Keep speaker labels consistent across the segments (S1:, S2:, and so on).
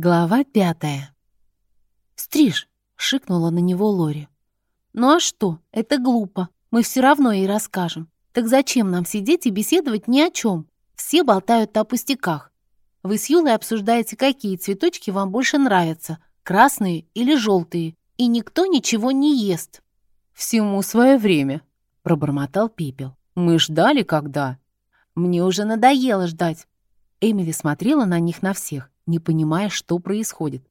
S1: Глава пятая. «Стриж!» — шикнула на него Лори. «Ну а что? Это глупо. Мы все равно ей расскажем. Так зачем нам сидеть и беседовать ни о чем? Все болтают о пустяках. Вы с Юлой обсуждаете, какие цветочки вам больше нравятся, красные или желтые, и никто ничего не ест».
S2: «Всему свое время», — пробормотал Пепел. «Мы ждали, когда?»
S1: «Мне уже надоело ждать». Эмили смотрела на них на всех не понимая, что происходит.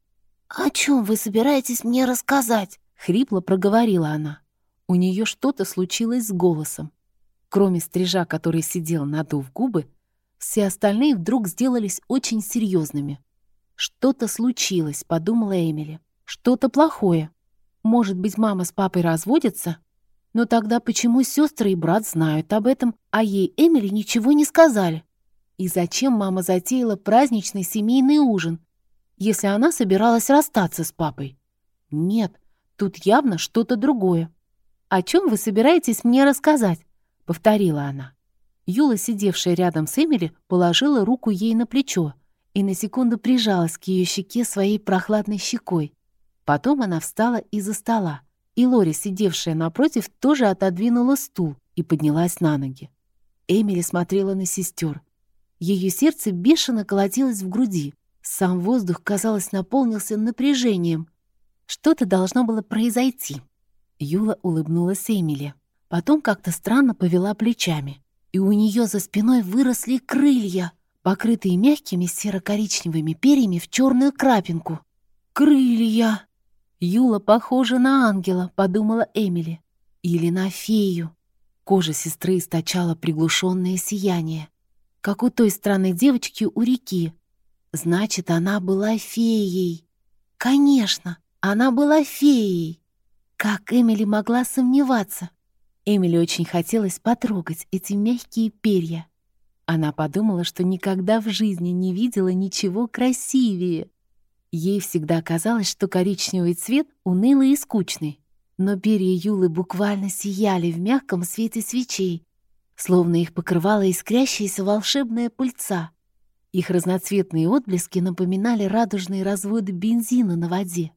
S1: «О чем вы собираетесь мне рассказать?» — хрипло проговорила она. У нее что-то случилось с голосом. Кроме стрижа, который сидел, надув губы, все остальные вдруг сделались очень серьезными. «Что-то случилось», — подумала Эмили. «Что-то плохое. Может быть, мама с папой разводятся? Но тогда почему сестры и брат знают об этом, а ей Эмили ничего не сказали?» И зачем мама затеяла праздничный семейный ужин, если она собиралась расстаться с папой? Нет, тут явно что-то другое. «О чем вы собираетесь мне рассказать?» — повторила она. Юла, сидевшая рядом с Эмили, положила руку ей на плечо и на секунду прижалась к ее щеке своей прохладной щекой. Потом она встала из-за стола, и Лори, сидевшая напротив, тоже отодвинула стул и поднялась на ноги. Эмили смотрела на сестер, ее сердце бешено колотилось в груди. Сам воздух, казалось, наполнился напряжением. Что-то должно было произойти. Юла улыбнулась Эмили. Потом как-то странно повела плечами. И у нее за спиной выросли крылья, покрытые мягкими серо-коричневыми перьями в черную крапинку. «Крылья!» «Юла похожа на ангела», — подумала Эмили. «Или на фею». Кожа сестры источала приглушенное сияние как у той странной девочки у реки. Значит, она была феей. Конечно, она была феей. Как Эмили могла сомневаться? Эмили очень хотелось потрогать эти мягкие перья. Она подумала, что никогда в жизни не видела ничего красивее. Ей всегда казалось, что коричневый цвет унылый и скучный. Но перья Юлы буквально сияли в мягком свете свечей, словно их покрывала искрящаяся волшебная пыльца. Их разноцветные отблески напоминали радужные разводы бензина на воде.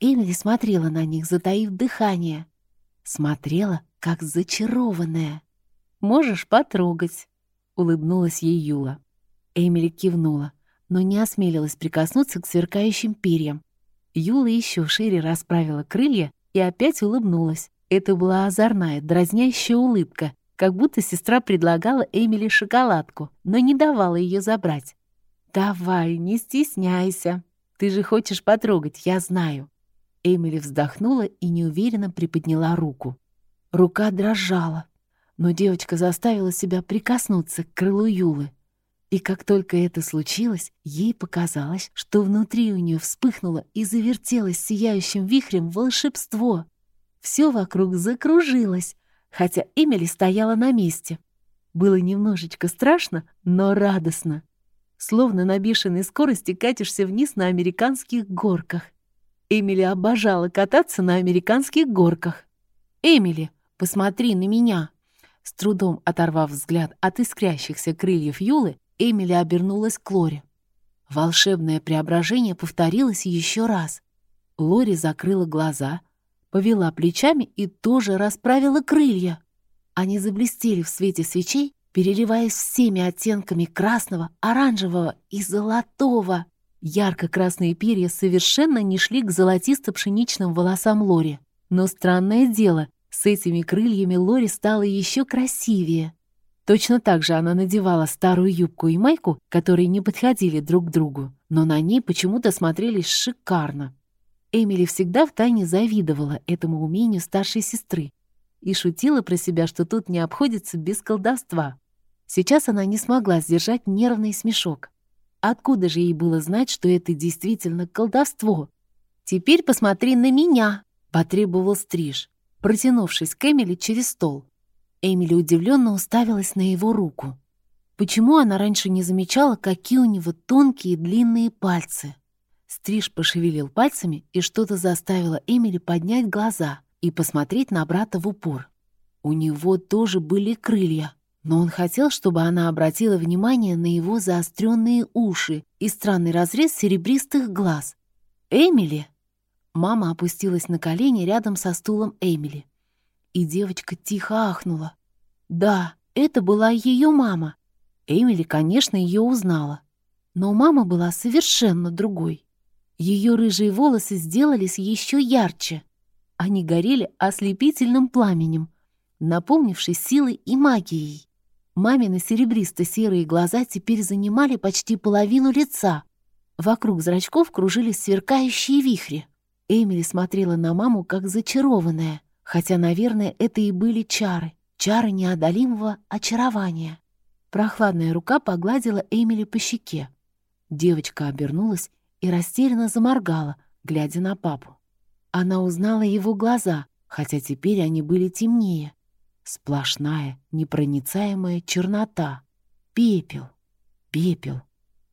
S1: Эмили смотрела на них, затаив дыхание. Смотрела, как зачарованная. «Можешь потрогать», — улыбнулась ей Юла. Эмили кивнула, но не осмелилась прикоснуться к сверкающим перьям. Юла еще шире расправила крылья и опять улыбнулась. Это была озорная, дразнящая улыбка, как будто сестра предлагала Эмили шоколадку, но не давала ее забрать. «Давай, не стесняйся. Ты же хочешь потрогать, я знаю». Эмили вздохнула и неуверенно приподняла руку. Рука дрожала, но девочка заставила себя прикоснуться к крылу Юлы. И как только это случилось, ей показалось, что внутри у нее вспыхнуло и завертелось сияющим вихрем волшебство. Все вокруг закружилось, хотя Эмили стояла на месте. Было немножечко страшно, но радостно. Словно на бешеной скорости катишься вниз на американских горках. Эмили обожала кататься на американских горках. «Эмили, посмотри на меня!» С трудом оторвав взгляд от искрящихся крыльев Юлы, Эмили обернулась к Лоре. Волшебное преображение повторилось еще раз. Лори закрыла глаза — повела плечами и тоже расправила крылья. Они заблестели в свете свечей, переливаясь всеми оттенками красного, оранжевого и золотого. Ярко-красные перья совершенно не шли к золотисто-пшеничным волосам Лори. Но странное дело, с этими крыльями Лори стала еще красивее. Точно так же она надевала старую юбку и майку, которые не подходили друг к другу, но на ней почему-то смотрелись шикарно. Эмили всегда втайне завидовала этому умению старшей сестры и шутила про себя, что тут не обходится без колдовства. Сейчас она не смогла сдержать нервный смешок. Откуда же ей было знать, что это действительно колдовство? «Теперь посмотри на меня!» — потребовал Стриж, протянувшись к Эмили через стол. Эмили удивленно уставилась на его руку. Почему она раньше не замечала, какие у него тонкие длинные пальцы? Стриж пошевелил пальцами, и что-то заставило Эмили поднять глаза и посмотреть на брата в упор. У него тоже были крылья, но он хотел, чтобы она обратила внимание на его заостренные уши и странный разрез серебристых глаз. «Эмили!» Мама опустилась на колени рядом со стулом Эмили. И девочка тихо ахнула. Да, это была ее мама. Эмили, конечно, ее узнала. Но мама была совершенно другой. Ее рыжие волосы сделались еще ярче. Они горели ослепительным пламенем, наполнившись силой и магией. Мамины серебристо-серые глаза теперь занимали почти половину лица. Вокруг зрачков кружились сверкающие вихри. Эмили смотрела на маму как зачарованная, хотя, наверное, это и были чары, чары неодолимого очарования. Прохладная рука погладила Эмили по щеке. Девочка обернулась и растерянно заморгала, глядя на папу. Она узнала его глаза, хотя теперь они были темнее, Сплошная, непроницаемая чернота. Пепел. Пепел.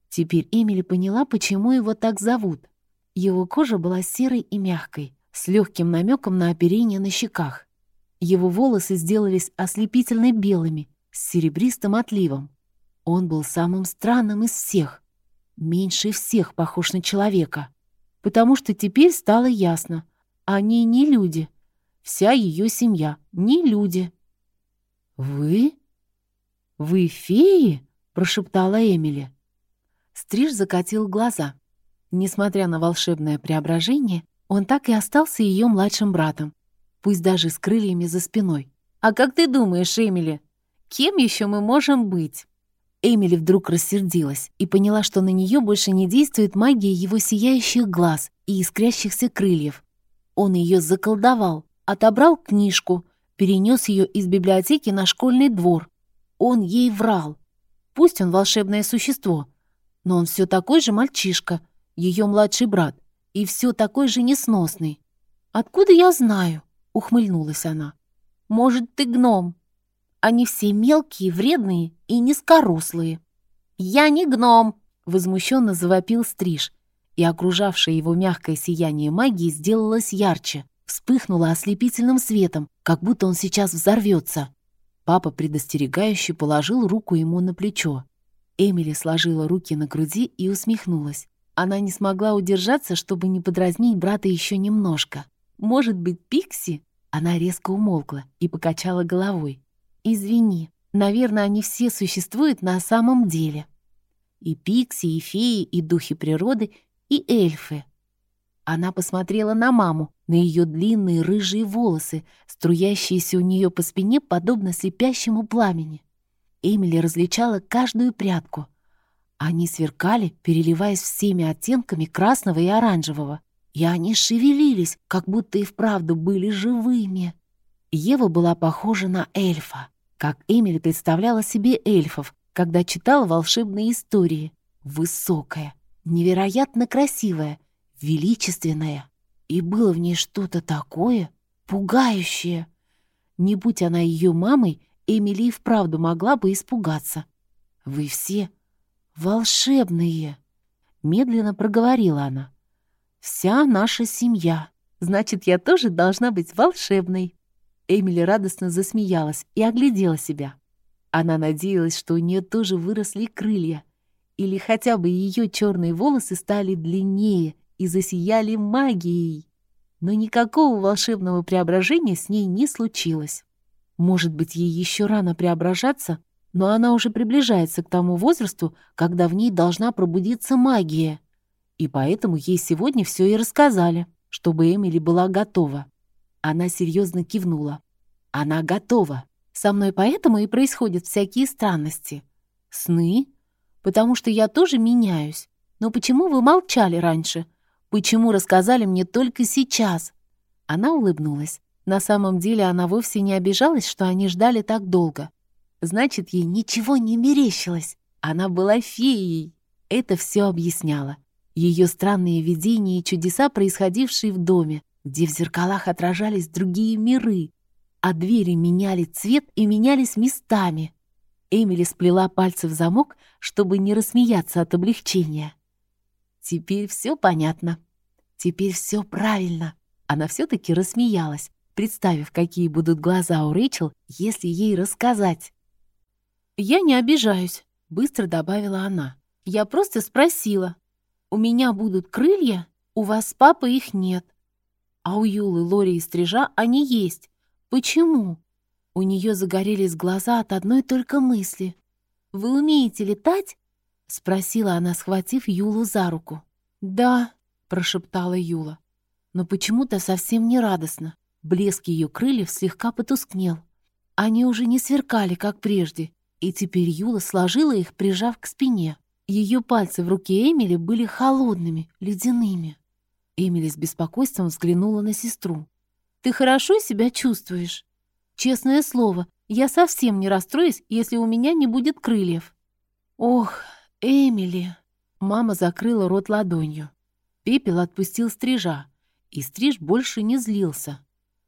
S1: Теперь Эмили поняла, почему его так зовут. Его кожа была серой и мягкой, с легким намеком на оперение на щеках. Его волосы сделались ослепительно белыми, с серебристым отливом. Он был самым странным из всех. Меньше всех похож на человека. Потому что теперь стало ясно. Они не люди. Вся ее семья не люди. «Вы? Вы феи?» — прошептала Эмили. Стриж закатил глаза. Несмотря на волшебное преображение, он так и остался ее младшим братом, пусть даже с крыльями за спиной. «А как ты думаешь, Эмили, кем еще мы можем быть?» Эмили вдруг рассердилась и поняла, что на нее больше не действует магия его сияющих глаз и искрящихся крыльев. Он ее заколдовал, отобрал книжку, перенес ее из библиотеки на школьный двор. Он ей врал. Пусть он волшебное существо, но он все такой же мальчишка, ее младший брат, и все такой же несносный. «Откуда я знаю?» — ухмыльнулась она. «Может, ты гном? Они все мелкие, вредные и низкорослые». «Я не гном!» — возмущенно завопил Стриж, и окружавшее его мягкое сияние магии сделалось ярче вспыхнула ослепительным светом, как будто он сейчас взорвется. Папа предостерегающе положил руку ему на плечо. Эмили сложила руки на груди и усмехнулась. Она не смогла удержаться, чтобы не подразнить брата еще немножко. «Может быть, Пикси?» Она резко умолкла и покачала головой. «Извини, наверное, они все существуют на самом деле. И Пикси, и феи, и духи природы, и эльфы. Она посмотрела на маму, на ее длинные рыжие волосы, струящиеся у нее по спине, подобно слепящему пламени. Эмили различала каждую прядку. Они сверкали, переливаясь всеми оттенками красного и оранжевого. И они шевелились, как будто и вправду были живыми. Ева была похожа на эльфа, как Эмили представляла себе эльфов, когда читала волшебные истории. Высокая, невероятно красивая — величественная, и было в ней что-то такое пугающее. Не будь она ее мамой, Эмили и вправду могла бы испугаться. «Вы все волшебные!» — медленно проговорила она. «Вся наша семья. Значит, я тоже должна быть волшебной». Эмили радостно засмеялась и оглядела себя. Она надеялась, что у нее тоже выросли крылья, или хотя бы ее черные волосы стали длиннее и засияли магией. Но никакого волшебного преображения с ней не случилось. Может быть, ей еще рано преображаться, но она уже приближается к тому возрасту, когда в ней должна пробудиться магия. И поэтому ей сегодня все и рассказали, чтобы Эмили была готова. Она серьезно кивнула. Она готова. Со мной поэтому и происходят всякие странности. Сны? Потому что я тоже меняюсь. Но почему вы молчали раньше? Почему рассказали мне только сейчас?» Она улыбнулась. На самом деле она вовсе не обижалась, что они ждали так долго. Значит, ей ничего не мерещилось. Она была феей. Это все объясняло. Ее странные видения и чудеса, происходившие в доме, где в зеркалах отражались другие миры, а двери меняли цвет и менялись местами. Эмили сплела пальцы в замок, чтобы не рассмеяться от облегчения. Теперь все понятно. Теперь все правильно. Она все-таки рассмеялась, представив, какие будут глаза у Рэйчел, если ей рассказать. «Я не обижаюсь», — быстро добавила она. «Я просто спросила. У меня будут крылья, у вас с папой их нет. А у Юлы, Лори и Стрижа они есть. Почему?» У нее загорелись глаза от одной только мысли. «Вы умеете летать?» — спросила она, схватив Юлу за руку. «Да», — прошептала Юла, но почему-то совсем не радостно. Блеск ее крыльев слегка потускнел. Они уже не сверкали, как прежде, и теперь Юла сложила их, прижав к спине. Ее пальцы в руке Эмили были холодными, ледяными. Эмили с беспокойством взглянула на сестру. «Ты хорошо себя чувствуешь?» «Честное слово, я совсем не расстроюсь, если у меня не будет крыльев». «Ох, Эмили!» Мама закрыла рот ладонью. Пепел отпустил стрижа, и стриж больше не злился.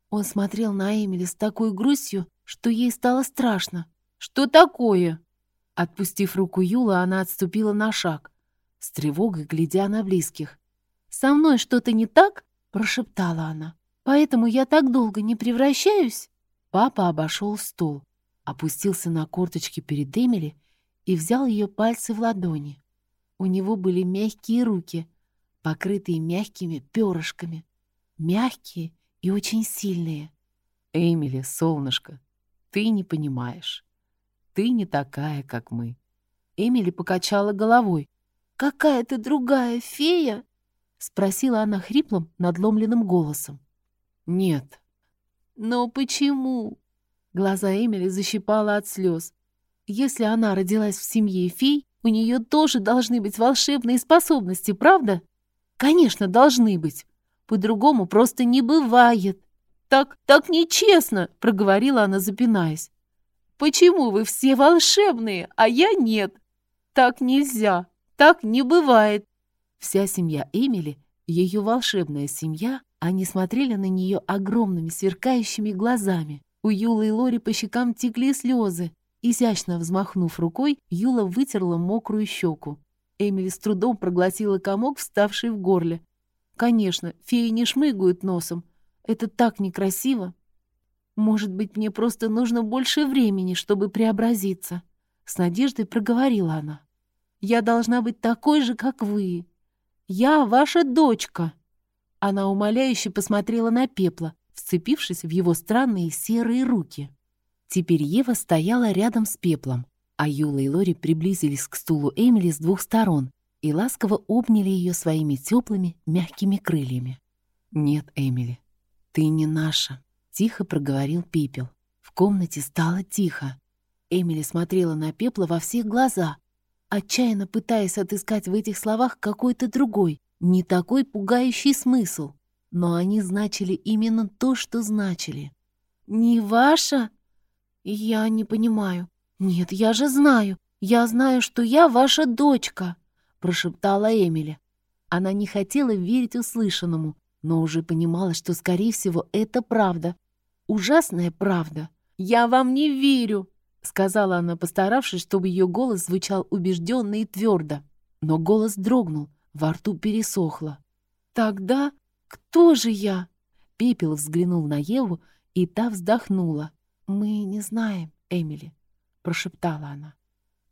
S1: Он смотрел на Эмили с такой грустью, что ей стало страшно. «Что такое?» Отпустив руку Юла, она отступила на шаг, с тревогой глядя на близких. «Со мной что-то не так?» — прошептала она. «Поэтому я так долго не превращаюсь?» Папа обошел стол, опустился на корточки перед Эмили и взял ее пальцы в ладони. У него были мягкие руки, покрытые мягкими перышками. Мягкие и очень сильные.
S2: Эмили, солнышко, ты не понимаешь. Ты не такая, как мы.
S1: Эмили покачала головой. «Какая ты другая фея?» Спросила она хриплым, надломленным голосом.
S2: «Нет».
S1: «Но почему?» Глаза Эмили защипала от слез. «Если она родилась в семье фей, у нее тоже должны быть волшебные способности, правда?» «Конечно, должны быть. По-другому просто не бывает. Так, так нечестно, проговорила она, запинаясь. Почему вы все волшебные, а я нет? Так нельзя, так не бывает. Вся семья Эмили, ее волшебная семья, они смотрели на нее огромными сверкающими глазами. У Юлы и Лори по щекам текли слезы. Изящно взмахнув рукой, Юла вытерла мокрую щеку. Эмили с трудом проглотила комок, вставший в горле. Конечно, феи не шмыгают носом. Это так некрасиво. Может быть, мне просто нужно больше времени, чтобы преобразиться. С надеждой проговорила она. Я должна быть такой же, как вы. Я ваша дочка. Она умоляюще посмотрела на пепла, вцепившись в его странные серые руки. Теперь Ева стояла рядом с пеплом, а Юла и Лори приблизились к стулу Эмили с двух сторон и ласково обняли ее своими теплыми, мягкими крыльями. «Нет, Эмили, ты не наша», — тихо проговорил Пепел. В комнате стало тихо. Эмили смотрела на Пепла во все глаза, отчаянно пытаясь отыскать в этих словах какой-то другой, не такой пугающий смысл. Но они значили именно то, что значили. «Не ваша?» «Я не понимаю. Нет, я же знаю. Я знаю, что я ваша дочка» прошептала Эмили. Она не хотела верить услышанному, но уже понимала, что, скорее всего, это правда. Ужасная правда. «Я вам не верю!» — сказала она, постаравшись, чтобы ее голос звучал убежденно и твердо. Но голос дрогнул, во рту пересохло. «Тогда кто же я?» Пепел взглянул на Еву, и та вздохнула. «Мы не знаем, Эмили», — прошептала она.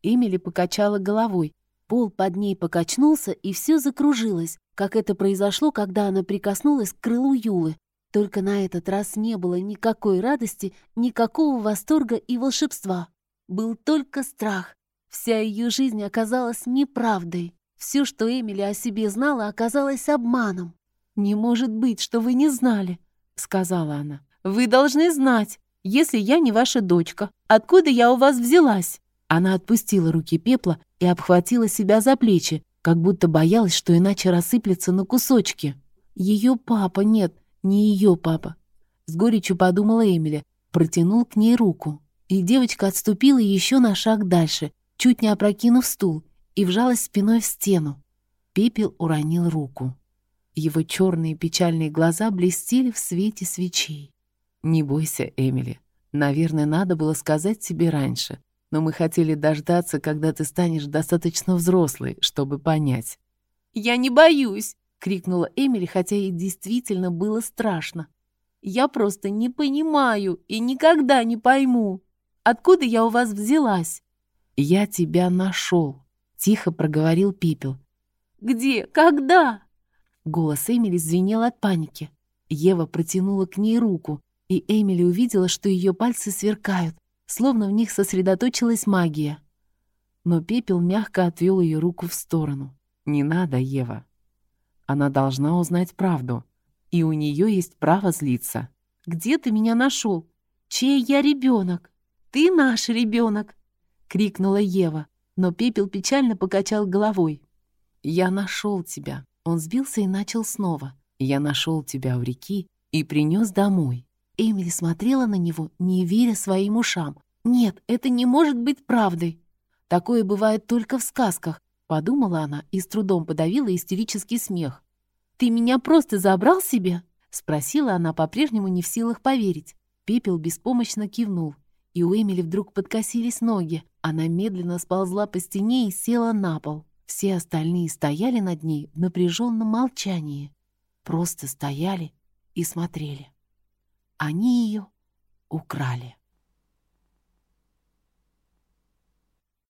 S1: Эмили покачала головой, Пол под ней покачнулся, и все закружилось, как это произошло, когда она прикоснулась к крылу Юлы. Только на этот раз не было никакой радости, никакого восторга и волшебства. Был только страх. Вся ее жизнь оказалась неправдой. Все, что Эмили о себе знала, оказалось обманом. «Не может быть, что вы не знали», — сказала она. «Вы должны знать, если я не ваша дочка, откуда я у вас взялась?» Она отпустила руки пепла и обхватила себя за плечи, как будто боялась, что иначе рассыплется на кусочки. Ее папа, нет, не ее папа. С горечью подумала Эмили, протянул к ней руку. И девочка отступила еще на шаг дальше, чуть не опрокинув стул, и вжалась спиной в стену. Пепел уронил руку. Его черные печальные глаза блестели в свете свечей. «Не бойся, Эмили. Наверное, надо было сказать тебе раньше но мы хотели дождаться, когда ты станешь достаточно взрослой, чтобы понять». «Я не боюсь!» — крикнула Эмили, хотя ей действительно было страшно. «Я просто не понимаю и никогда не пойму, откуда я у вас взялась.
S2: «Я тебя нашел», — тихо проговорил Пепел.
S1: «Где? Когда?»
S2: Голос Эмили звенел от паники. Ева протянула к ней руку, и Эмили увидела, что ее пальцы сверкают, словно в них сосредоточилась магия. Но Пепел мягко отвел ее руку в сторону. «Не надо, Ева. Она должна узнать правду, и у нее есть право злиться».
S1: «Где ты меня нашел? Чей я ребенок? Ты наш ребенок!» — крикнула Ева, но Пепел печально покачал головой.
S2: «Я нашел тебя». Он сбился и начал снова. «Я нашел тебя у реки и принес домой».
S1: Эмили смотрела на него, не веря своим ушам. «Нет, это не может быть правдой. Такое бывает только в сказках», — подумала она и с трудом подавила истерический смех. «Ты меня просто забрал себе?» — спросила она, по-прежнему не в силах поверить. Пепел беспомощно кивнул, и у Эмили вдруг подкосились ноги. Она медленно сползла по стене и села на пол. Все остальные стояли над ней в напряженном молчании. Просто стояли и смотрели. Они ее украли.